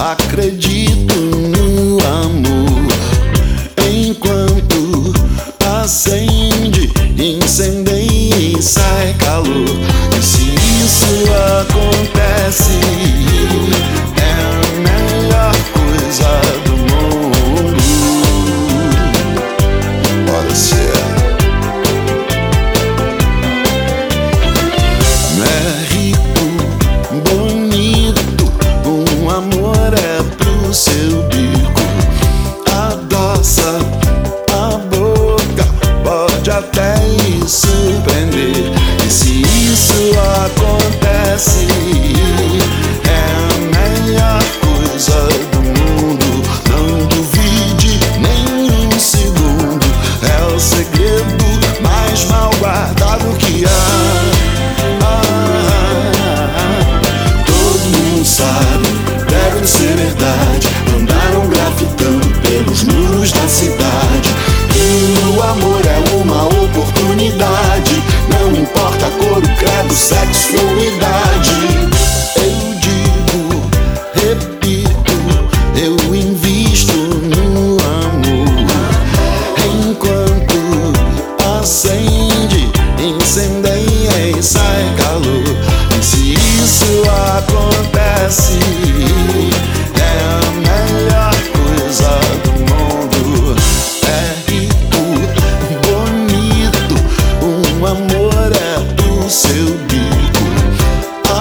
Acredite. pode até lhe surpreender. E se isso acontece, é a melhor coisa do mundo. Não duvide nem um segundo. É o segredo mais mal guardado que há. Ah, ah, ah, Todo mundo sabe, deve ser verdade. Andaram grafitando pelos muros da cidade. Que o amor sexo ou idade. Eu digo, repito, eu invisto no amor. Enquanto acende, incendeia e sai calor. E se isso acontece.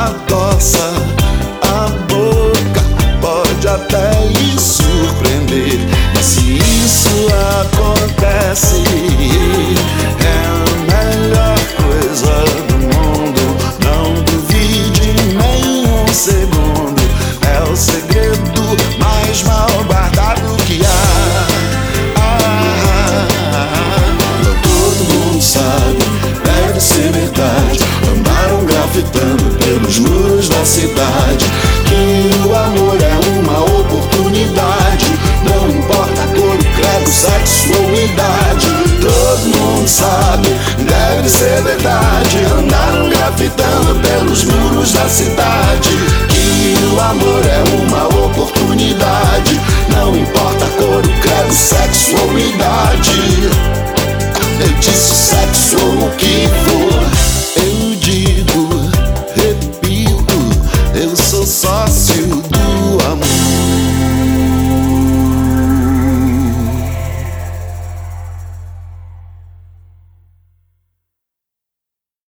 Adoça a boca, pode até lhe surpreender. Mas se isso acontece, cidade. Que o amor é uma oportunidade. Não importa cor, credo, sexo ou idade. Todo mundo sabe, deve ser verdade. Andaram grafitando pelos muros da cidade. Que o amor é uma oportunidade. Não importa cor, credo, sexo